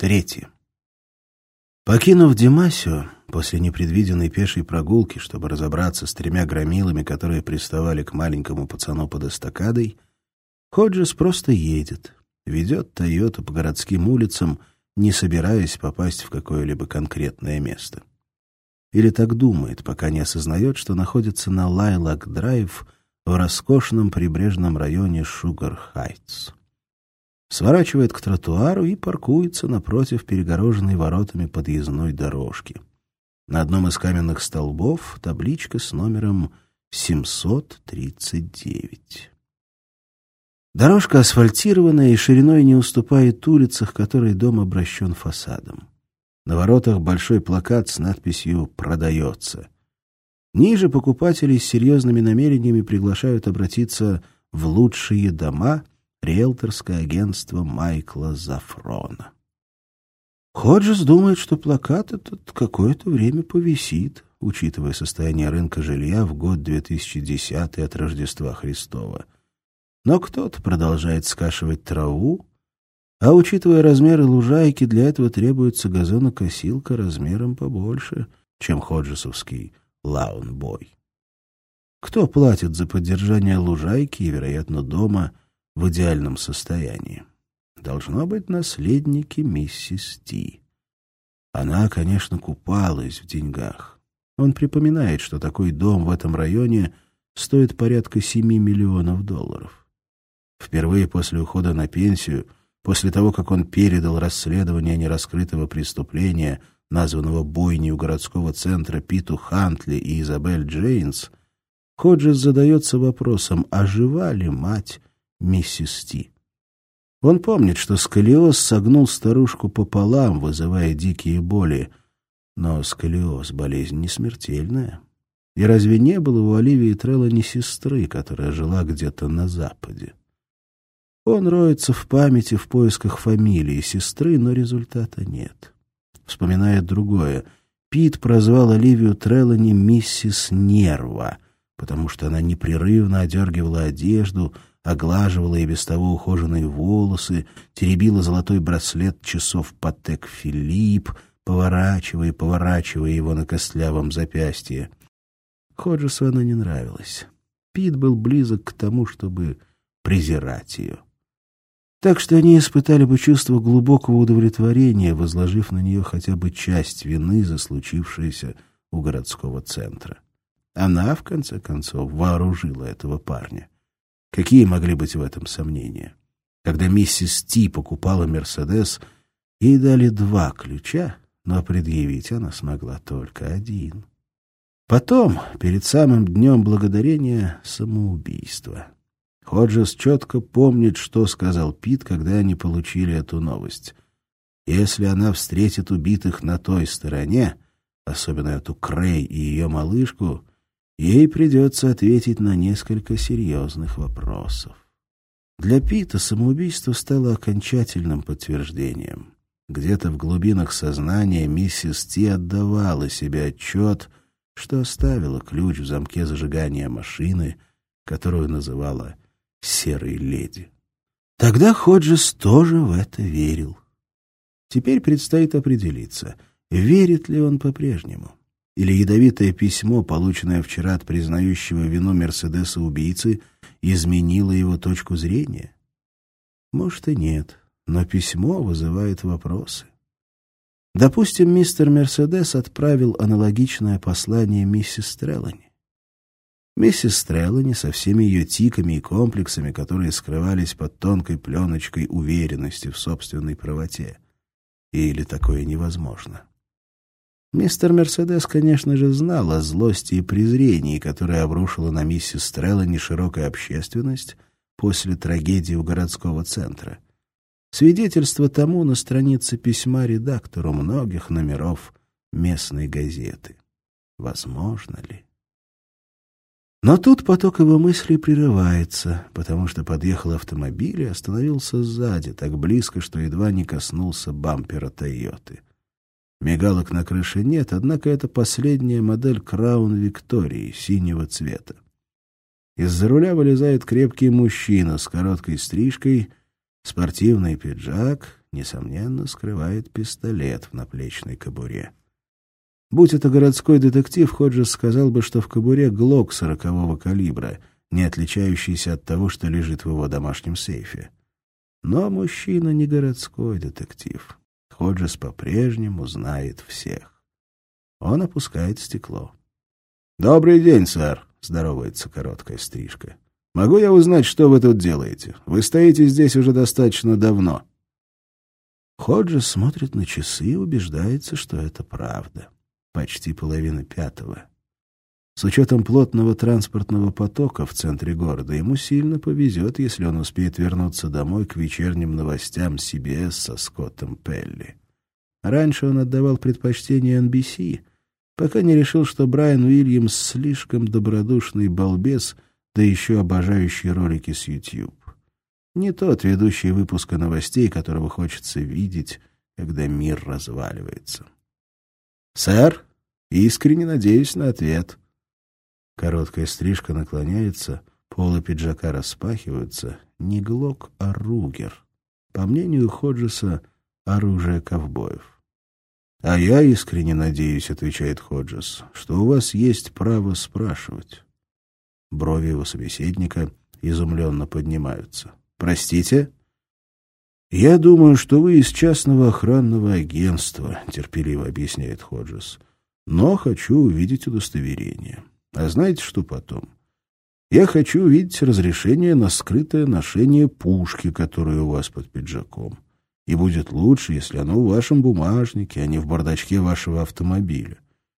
Третье. Покинув Димасио, после непредвиденной пешей прогулки, чтобы разобраться с тремя громилами, которые приставали к маленькому пацану под эстакадой, Ходжес просто едет, ведет Тойоту по городским улицам, не собираясь попасть в какое-либо конкретное место. Или так думает, пока не осознает, что находится на Лайлак-драйв в роскошном прибрежном районе Шугар-Хайтс сворачивает к тротуару и паркуется напротив перегороженной воротами подъездной дорожки. На одном из каменных столбов табличка с номером 739. Дорожка асфальтированная и шириной не уступает улице, к которой дом обращен фасадом. На воротах большой плакат с надписью «Продается». Ниже покупателей с серьезными намерениями приглашают обратиться в лучшие дома риэлторское агентство Майкла Зафрона. Ходжес думает, что плакат этот какое-то время повисит, учитывая состояние рынка жилья в год 2010 от Рождества Христова. Но кто-то продолжает скашивать траву, а учитывая размеры лужайки, для этого требуется газонокосилка размером побольше, чем ходжесовский лаунбой. Кто платит за поддержание лужайки и, вероятно, дома в идеальном состоянии. Должно быть наследники миссис Ти. Она, конечно, купалась в деньгах. Он припоминает, что такой дом в этом районе стоит порядка семи миллионов долларов. Впервые после ухода на пенсию, после того, как он передал расследование нераскрытого преступления, названного бойней у городского центра Питу Хантли и Изабель Джейнс, Ходжес задается вопросом, а жива ли мать миссис Ти. Он помнит, что сколиоз согнул старушку пополам, вызывая дикие боли. Но сколиоз — болезнь не смертельная. И разве не было у Оливии Треллани сестры, которая жила где-то на Западе? Он роется в памяти в поисках фамилии сестры, но результата нет. Вспоминает другое. Пит прозвал Оливию Треллани «миссис Нерва», потому что она непрерывно одергивала одежду — оглаживала и без того ухоженные волосы, теребила золотой браслет часов Патек Филипп, поворачивая и поворачивая его на костлявом запястье. Ходжесу она не нравилась. Пит был близок к тому, чтобы презирать ее. Так что они испытали бы чувство глубокого удовлетворения, возложив на нее хотя бы часть вины за случившееся у городского центра. Она, в конце концов, вооружила этого парня. Какие могли быть в этом сомнения? Когда миссис Ти покупала «Мерседес», ей дали два ключа, но предъявить она смогла только один. Потом, перед самым днем благодарения, самоубийство. Ходжес четко помнит, что сказал Пит, когда они получили эту новость. Если она встретит убитых на той стороне, особенно эту Крей и ее малышку, ей придется ответить на несколько серьезных вопросов. Для Пита самоубийство стало окончательным подтверждением. Где-то в глубинах сознания миссис Ти отдавала себе отчет, что оставила ключ в замке зажигания машины, которую называла «серой леди». Тогда Ходжес тоже в это верил. Теперь предстоит определиться, верит ли он по-прежнему. Или ядовитое письмо, полученное вчера от признающего вину Мерседеса-убийцы, изменило его точку зрения? Может и нет, но письмо вызывает вопросы. Допустим, мистер Мерседес отправил аналогичное послание миссис Треллани. Миссис Треллани со всеми ее тиками и комплексами, которые скрывались под тонкой пленочкой уверенности в собственной правоте. Или такое невозможно? Мистер Мерседес, конечно же, знал о злости и презрении, которое обрушила на миссис Стрелла неширокая общественность после трагедии у городского центра. Свидетельство тому на странице письма редактору многих номеров местной газеты. Возможно ли? Но тут поток его мыслей прерывается, потому что подъехал автомобиль и остановился сзади, так близко, что едва не коснулся бампера «Тойоты». Мигалок на крыше нет, однако это последняя модель Краун Виктории синего цвета. Из-за руля вылезает крепкий мужчина с короткой стрижкой, спортивный пиджак, несомненно, скрывает пистолет в наплечной кобуре. Будь это городской детектив, Ходжес сказал бы, что в кобуре глок сорокового калибра, не отличающийся от того, что лежит в его домашнем сейфе. Но мужчина не городской детектив. Ходжес по-прежнему знает всех. Он опускает стекло. «Добрый день, сэр», — здоровается короткая стрижка. «Могу я узнать, что вы тут делаете? Вы стоите здесь уже достаточно давно». Ходжес смотрит на часы и убеждается, что это правда. Почти половина пятого. С учетом плотного транспортного потока в центре города ему сильно повезет, если он успеет вернуться домой к вечерним новостям CBS со Скоттом Пелли. Раньше он отдавал предпочтение NBC, пока не решил, что Брайан Уильямс слишком добродушный балбес, да еще обожающий ролики с YouTube. Не тот ведущий выпуска новостей, которого хочется видеть, когда мир разваливается. «Сэр, искренне надеюсь на ответ», Короткая стрижка наклоняется, полы пиджака распахиваются. Не глок, а ругер. По мнению Ходжеса, оружие ковбоев. «А я искренне надеюсь», — отвечает Ходжес, — «что у вас есть право спрашивать». Брови его собеседника изумленно поднимаются. «Простите?» «Я думаю, что вы из частного охранного агентства», — терпеливо объясняет Ходжес. «Но хочу увидеть удостоверение». А знаете, что потом? Я хочу увидеть разрешение на скрытое ношение пушки, которая у вас под пиджаком. И будет лучше, если оно в вашем бумажнике, а не в бардачке вашего автомобиля.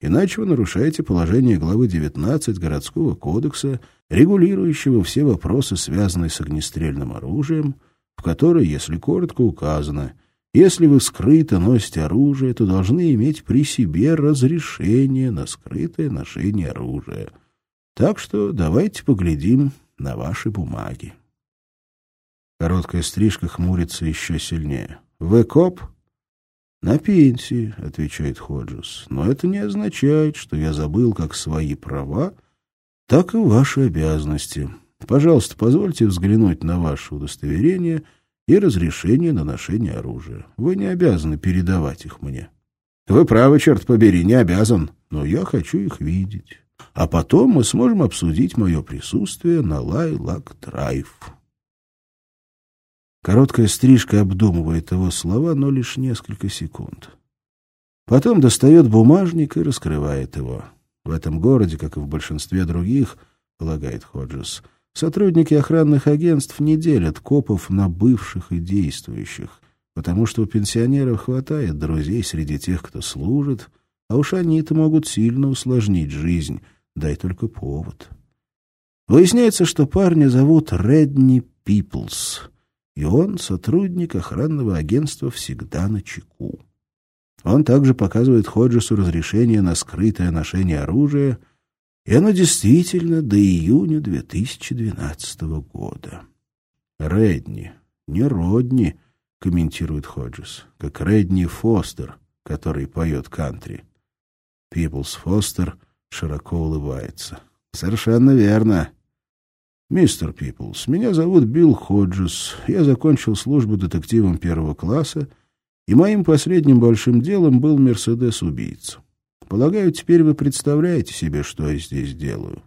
Иначе вы нарушаете положение главы 19 Городского кодекса, регулирующего все вопросы, связанные с огнестрельным оружием, в которой, если коротко указано, если вы скрыто носите оружие, то должны иметь при себе разрешение на скрытое ношение оружия. Так что давайте поглядим на ваши бумаги. Короткая стрижка хмурится еще сильнее. «Вы коп?» «На пенсии», — отвечает Ходжес. «Но это не означает, что я забыл как свои права, так и ваши обязанности. Пожалуйста, позвольте взглянуть на ваше удостоверение — и разрешение на ношение оружия. Вы не обязаны передавать их мне. Вы правы, черт побери, не обязан, но я хочу их видеть. А потом мы сможем обсудить мое присутствие на Лайлак-драйв. Короткая стрижка обдумывает его слова, но лишь несколько секунд. Потом достает бумажник и раскрывает его. В этом городе, как и в большинстве других, полагает Ходжес, — Сотрудники охранных агентств не делят копов на бывших и действующих, потому что у пенсионеров хватает друзей среди тех, кто служит, а уж они-то могут сильно усложнить жизнь, дай только повод. Выясняется, что парня зовут Редни Пиплс, и он сотрудник охранного агентства всегда на чеку. Он также показывает Ходжесу разрешение на скрытое ношение оружия — и оно действительно до июня 2012 года. «Редни, не Родни», — комментирует Ходжес, как Редни Фостер, который поет кантри. Пиплс Фостер широко улыбается. «Совершенно верно. Мистер Пиплс, меня зовут Билл Ходжес. Я закончил службу детективом первого класса, и моим последним большим делом был «Мерседес-убийца». Полагаю, теперь вы представляете себе, что я здесь делаю.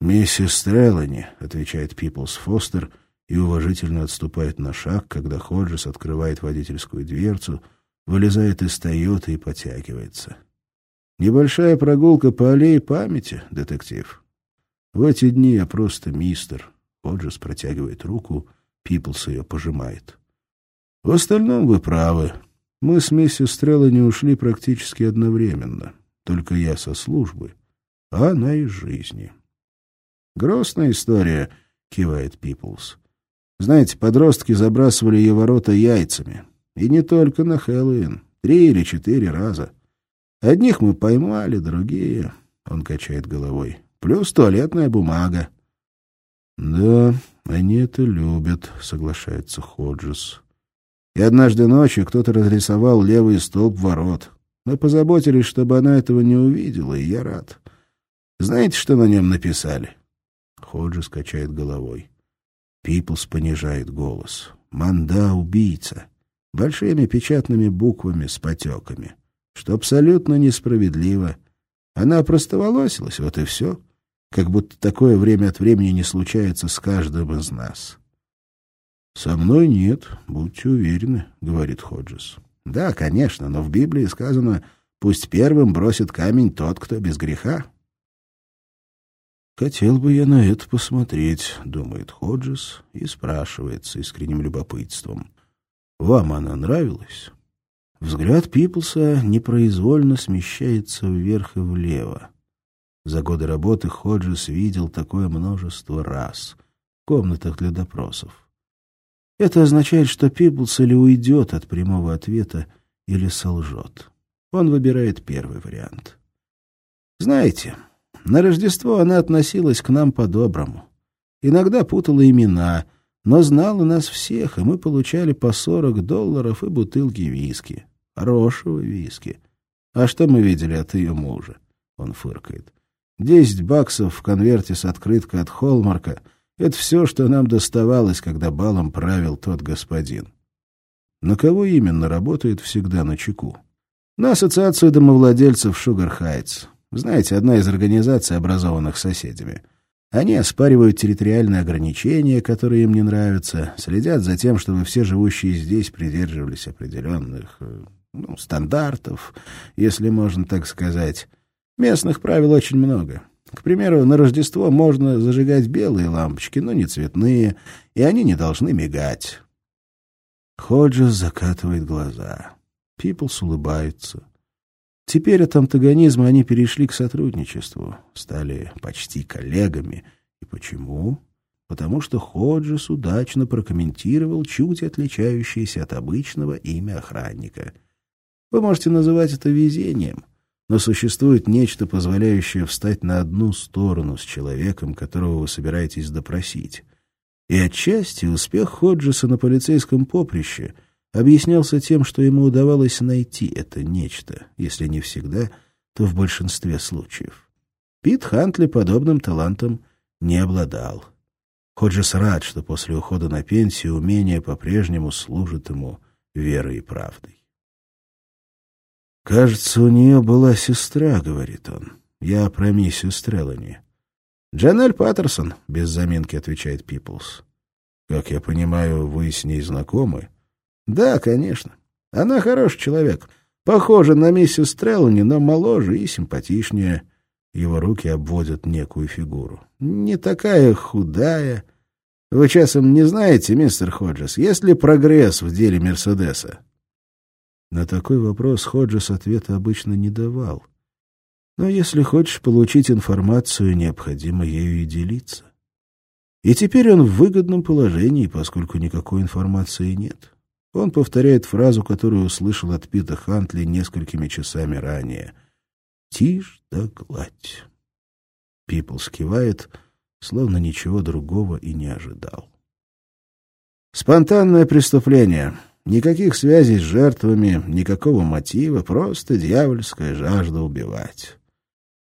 «Миссис Трелани», — отвечает Пиплс Фостер и уважительно отступает на шаг, когда Ходжес открывает водительскую дверцу, вылезает из Тойоты и потягивается. «Небольшая прогулка по аллее памяти, детектив. В эти дни я просто мистер». Ходжес протягивает руку, Пиплс ее пожимает. «В остальном вы правы. Мы с миссис Стреллани ушли практически одновременно, только я со службы, а она из жизни. «Грустная история», — кивает Пиплс. «Знаете, подростки забрасывали ее ворота яйцами. И не только на Хэллоуин. Три или четыре раза. Одних мы поймали, другие...» — он качает головой. «Плюс туалетная бумага». «Да, они это любят», — соглашается Ходжес. И однажды ночью кто-то разрисовал левый столб ворот. Мы позаботились, чтобы она этого не увидела, и я рад. Знаете, что на нем написали? Ходжи скачает головой. Пиплс понижает голос. «Манда — убийца. большими печатными буквами с потеками, что абсолютно несправедливо. Она простоволосилась, вот и все, как будто такое время от времени не случается с каждым из нас. «Со мной нет, будьте уверены», — говорит Ходжес. «Да, конечно, но в Библии сказано, пусть первым бросит камень тот, кто без греха». «Хотел бы я на это посмотреть», — думает Ходжес и спрашивает с искренним любопытством. «Вам она нравилась?» Взгляд Пиплса непроизвольно смещается вверх и влево. За годы работы Ходжес видел такое множество раз в комнатах для допросов. Это означает, что Пиплс или уйдет от прямого ответа, или солжет. Он выбирает первый вариант. Знаете, на Рождество она относилась к нам по-доброму. Иногда путала имена, но знала нас всех, и мы получали по сорок долларов и бутылки виски. Хорошего виски. А что мы видели от ее мужа? Он фыркает. Десять баксов в конверте с открыткой от Холмарка — это все, что нам доставалось, когда балом правил тот господин. На кого именно работает всегда на чеку? На ассоциацию домовладельцев Шугар Хайтс. Знаете, одна из организаций, образованных соседями. Они оспаривают территориальные ограничения, которые им не нравятся, следят за тем, чтобы все живущие здесь придерживались определенных э, ну, стандартов, если можно так сказать. Местных правил очень много. К примеру, на Рождество можно зажигать белые лампочки, но не цветные, и они не должны мигать. Ходжес закатывает глаза. Пиплс улыбается. Теперь от антагонизма они перешли к сотрудничеству, стали почти коллегами. И почему? Потому что Ходжес удачно прокомментировал чуть отличающееся от обычного имя охранника. Вы можете называть это везением, но существует нечто, позволяющее встать на одну сторону с человеком, которого вы собираетесь допросить. И отчасти успех Ходжеса на полицейском поприще — объяснялся тем, что ему удавалось найти это нечто, если не всегда, то в большинстве случаев. Пит Хантли подобным талантом не обладал. Ходжес рад, что после ухода на пенсию умение по-прежнему служит ему верой и правдой. «Кажется, у нее была сестра», — говорит он. «Я про миссию Стрелани». «Джанель Паттерсон», — без заминки отвечает Пиплс. «Как я понимаю, вы с ней знакомы?» Да, конечно. Она хороший человек. Похожа на миссис Треллани, но моложе и симпатичнее. Его руки обводят некую фигуру. Не такая худая. Вы часом не знаете, мистер Ходжес, есть ли прогресс в деле Мерседеса? На такой вопрос Ходжес ответа обычно не давал. Но если хочешь получить информацию, необходимо ею и делиться. И теперь он в выгодном положении, поскольку никакой информации нет. Он повторяет фразу, которую услышал от Пита Хантли несколькими часами ранее. «Тишь да гладь». Пипл скивает, словно ничего другого и не ожидал. Спонтанное преступление. Никаких связей с жертвами, никакого мотива, просто дьявольская жажда убивать.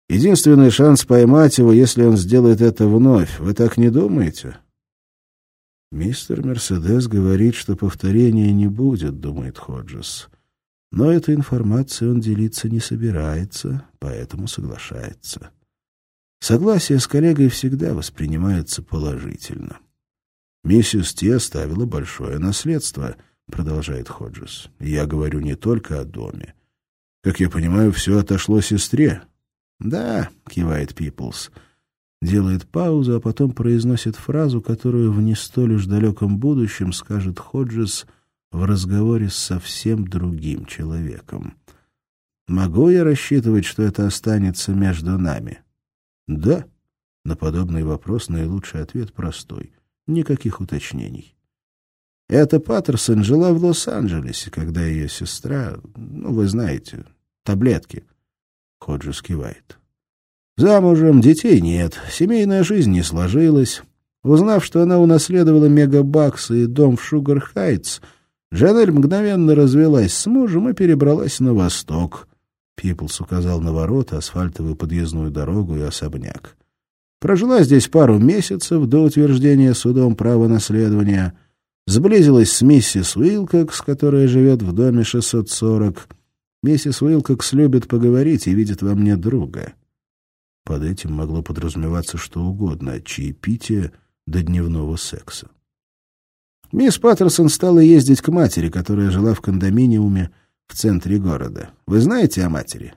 Единственный шанс поймать его, если он сделает это вновь. Вы так не думаете? «Мистер Мерседес говорит, что повторения не будет», — думает Ходжес. Но этой информацией он делиться не собирается, поэтому соглашается. Согласие с коллегой всегда воспринимается положительно. «Миссис Ти оставила большое наследство», — продолжает Ходжес. «Я говорю не только о доме. Как я понимаю, все отошло сестре». «Да», — кивает Пиплс, — делает паузу, а потом произносит фразу, которую в не столь уж далеком будущем скажет Ходжес в разговоре с совсем другим человеком. «Могу я рассчитывать, что это останется между нами?» «Да». На подобный вопрос наилучший ответ простой. Никаких уточнений. Эта Паттерсон жила в Лос-Анджелесе, когда ее сестра... Ну, вы знаете, таблетки. Ходжес кивает. Замужем, детей нет, семейная жизнь не сложилась. Узнав, что она унаследовала мегабаксы и дом в Шугар-Хайтс, Жанель мгновенно развелась с мужем и перебралась на восток. Пиплс указал на ворота, асфальтовую подъездную дорогу и особняк. Прожила здесь пару месяцев до утверждения судом права наследования, Сблизилась с миссис Уилкокс, которая живет в доме 640. Миссис Уилкокс любит поговорить и видит во мне друга. Под этим могло подразумеваться что угодно, от чаепития до дневного секса. Мисс Паттерсон стала ездить к матери, которая жила в кондоминиуме в центре города. Вы знаете о матери?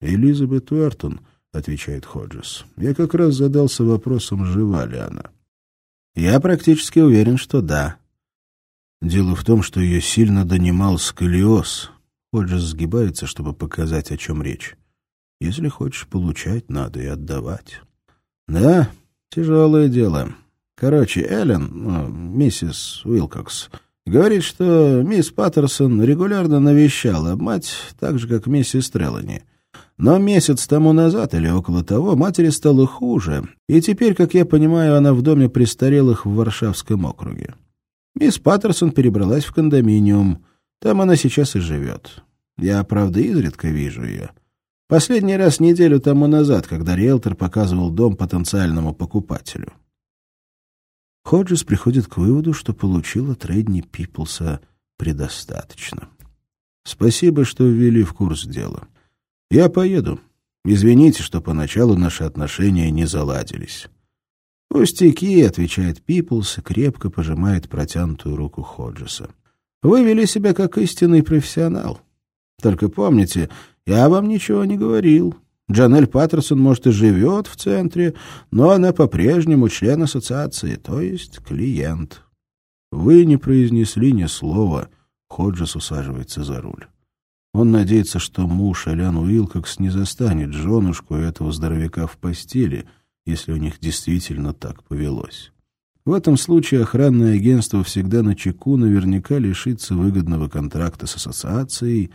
Элизабет Уэртон, отвечает Ходжес. Я как раз задался вопросом, жива ли она. Я практически уверен, что да. Дело в том, что ее сильно донимал сколиоз. Ходжес сгибается, чтобы показать, о чем речь. Если хочешь получать, надо и отдавать. Да, тяжелое дело. Короче, Эллен, ну, миссис Уилкокс, говорит, что мисс Паттерсон регулярно навещала мать, так же, как миссис Треллани. Но месяц тому назад или около того матери стало хуже, и теперь, как я понимаю, она в доме престарелых в Варшавском округе. Мисс Паттерсон перебралась в кондоминиум. Там она сейчас и живет. Я, правда, изредка вижу ее. Последний раз неделю тому назад, когда риэлтор показывал дом потенциальному покупателю. Ходжес приходит к выводу, что получил от Редни Пиплса предостаточно. Спасибо, что ввели в курс дела. Я поеду. Извините, что поначалу наши отношения не заладились. «Пустяки», — отвечает Пиплс и крепко пожимает протянутую руку Ходжеса. «Вы вели себя как истинный профессионал. Только помните, я вам ничего не говорил. Джанель Паттерсон, может, и живет в центре, но она по-прежнему член ассоциации, то есть клиент». «Вы не произнесли ни слова», — Ходжес усаживается за руль. Он надеется, что муж Элян Уилкокс не застанет женушку этого здоровяка в постели — если у них действительно так повелось. В этом случае охранное агентство всегда на чеку наверняка лишится выгодного контракта с ассоциацией,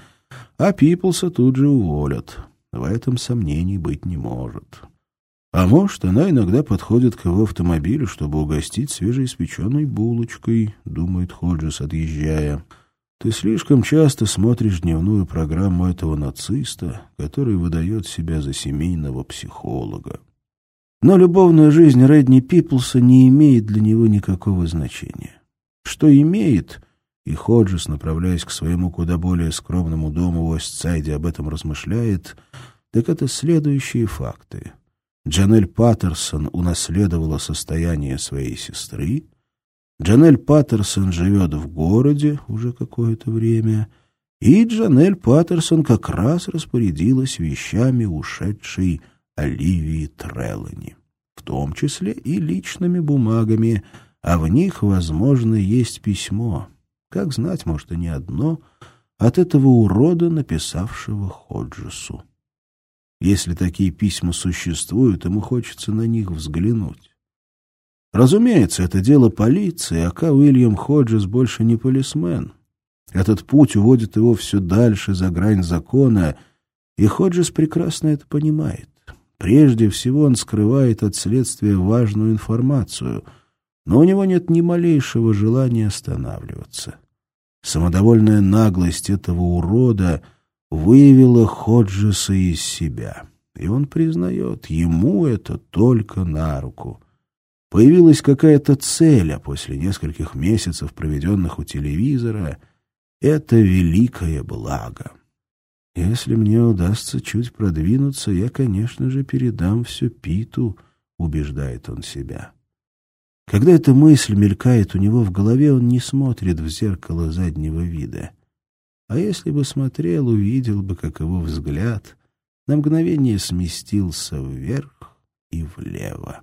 а Пиплса тут же уволят. В этом сомнений быть не может. А может, она иногда подходит к его автомобилю, чтобы угостить свежеиспеченной булочкой, думает Ходжес, отъезжая. Ты слишком часто смотришь дневную программу этого нациста, который выдает себя за семейного психолога. Но любовная жизнь Редни Пиплса не имеет для него никакого значения. Что имеет, и Ходжес, направляясь к своему куда более скромному дому в Остсайде, об этом размышляет, так это следующие факты. Джанель Паттерсон унаследовала состояние своей сестры, Джанель Паттерсон живет в городе уже какое-то время, и Джанель Паттерсон как раз распорядилась вещами ушедшей Оливии Треллани, в том числе и личными бумагами, а в них, возможно, есть письмо. Как знать, может, и не одно, от этого урода, написавшего Ходжесу. Если такие письма существуют, ему хочется на них взглянуть. Разумеется, это дело полиции, а К. Уильям Ходжес больше не полисмен. Этот путь уводит его все дальше за грань закона, и Ходжес прекрасно это понимает. Прежде всего он скрывает от следствия важную информацию, но у него нет ни малейшего желания останавливаться. Самодовольная наглость этого урода выявила Ходжеса из себя, и он признает, ему это только на руку. Появилась какая-то цель, а после нескольких месяцев, проведенных у телевизора, это великое благо. Если мне удастся чуть продвинуться, я, конечно же, передам все Питу, убеждает он себя. Когда эта мысль мелькает у него в голове, он не смотрит в зеркало заднего вида. А если бы смотрел, увидел бы, как его взгляд на мгновение сместился вверх и влево.